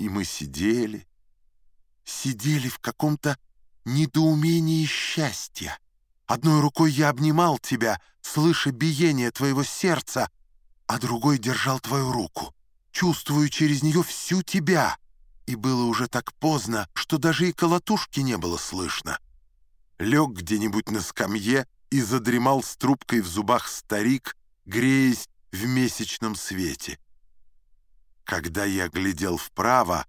И мы сидели, сидели в каком-то недоумении счастья. Одной рукой я обнимал тебя, слыша биение твоего сердца, а другой держал твою руку, чувствую через нее всю тебя. И было уже так поздно, что даже и колотушки не было слышно. Лег где-нибудь на скамье и задремал с трубкой в зубах старик, греясь в месячном свете. Когда я глядел вправо,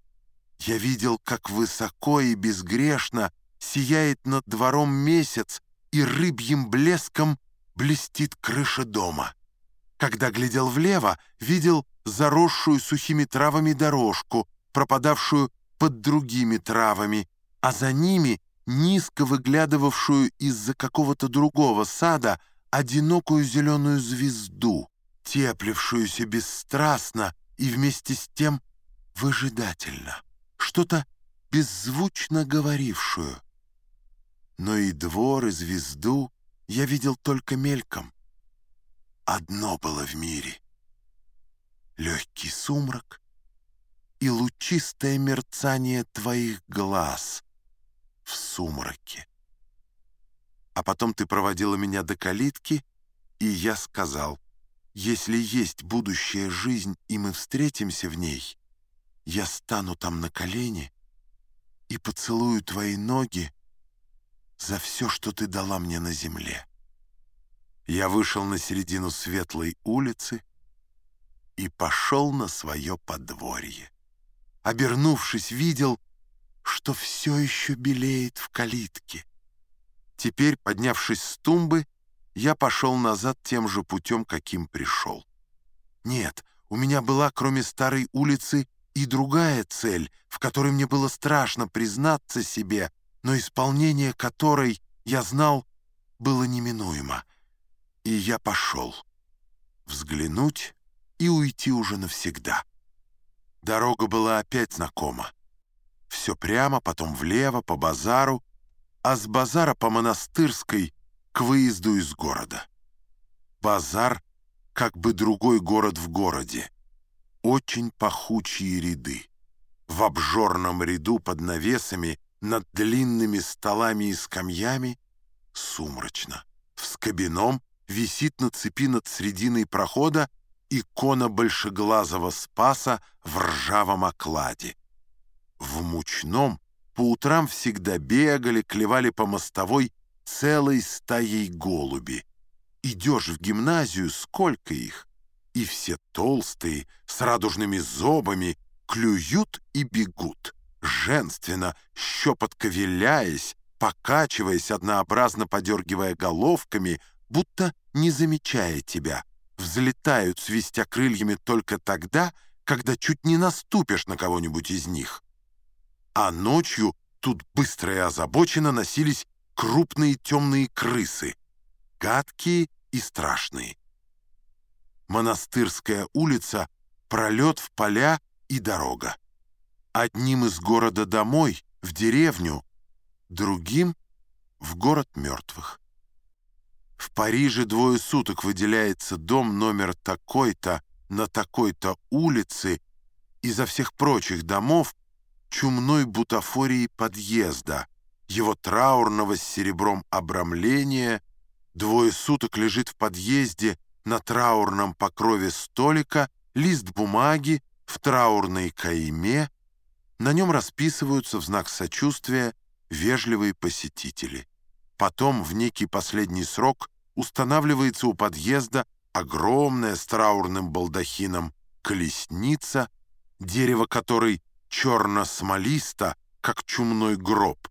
я видел, как высоко и безгрешно сияет над двором месяц, и рыбьим блеском блестит крыша дома. Когда глядел влево, видел заросшую сухими травами дорожку, пропадавшую под другими травами, а за ними низко выглядывавшую из-за какого-то другого сада одинокую зеленую звезду, теплившуюся бесстрастно и вместе с тем выжидательно, что-то беззвучно говорившую. Но и двор, и звезду я видел только мельком. Одно было в мире — легкий сумрак и лучистое мерцание твоих глаз в сумраке. А потом ты проводила меня до калитки, и я сказал, если есть будущая жизнь, и мы встретимся в ней, я стану там на колени и поцелую твои ноги за все, что ты дала мне на земле. Я вышел на середину светлой улицы и пошел на свое подворье. Обернувшись, видел, что все еще белеет в калитке. Теперь, поднявшись с тумбы, я пошел назад тем же путем, каким пришел. Нет, у меня была, кроме старой улицы, и другая цель, в которой мне было страшно признаться себе, но исполнение которой, я знал, было неминуемо. И я пошел. Взглянуть и уйти уже навсегда. Дорога была опять знакома. Все прямо, потом влево, по базару, а с базара по монастырской к выезду из города. Базар — как бы другой город в городе. Очень пахучие ряды. В обжорном ряду под навесами над длинными столами и скамьями сумрачно. В скобином висит на цепи над срединой прохода икона большеглазого спаса в ржавом окладе. В мучном по утрам всегда бегали, клевали по мостовой целой стаей голуби. Идешь в гимназию, сколько их? И все толстые, с радужными зобами, клюют и бегут, женственно, щепотко виляясь, покачиваясь, однообразно подергивая головками, будто не замечая тебя, взлетают, свистя крыльями только тогда, когда чуть не наступишь на кого-нибудь из них. А ночью тут быстро и озабоченно носились крупные темные крысы, гадкие и страшные. Монастырская улица, пролет в поля и дорога. Одним из города домой, в деревню, другим — в город мертвых. В Париже двое суток выделяется дом номер такой-то на такой-то улице изо всех прочих домов чумной бутафории подъезда, его траурного с серебром обрамления, двое суток лежит в подъезде на траурном покрове столика лист бумаги в траурной кайме, на нем расписываются в знак сочувствия вежливые посетители. Потом в некий последний срок устанавливается у подъезда огромная с траурным балдахином колесница, дерево которой черно-смолисто, как чумной гроб,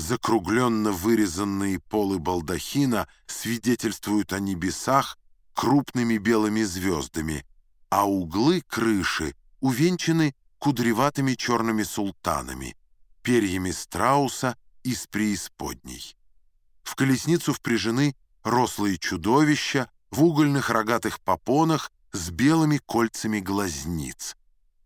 Закругленно вырезанные полы балдахина свидетельствуют о небесах крупными белыми звездами, а углы крыши увенчаны кудреватыми черными султанами, перьями страуса из преисподней. В колесницу впряжены рослые чудовища в угольных рогатых попонах с белыми кольцами глазниц.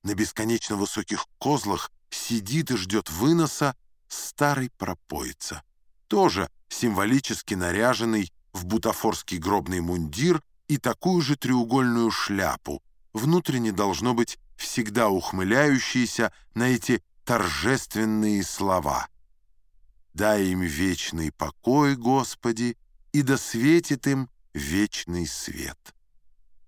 На бесконечно высоких козлах сидит и ждет выноса старый пропоица, тоже символически наряженный в бутафорский гробный мундир и такую же треугольную шляпу, внутренне должно быть всегда ухмыляющиеся на эти торжественные слова. «Дай им вечный покой, Господи, и да светит им вечный свет».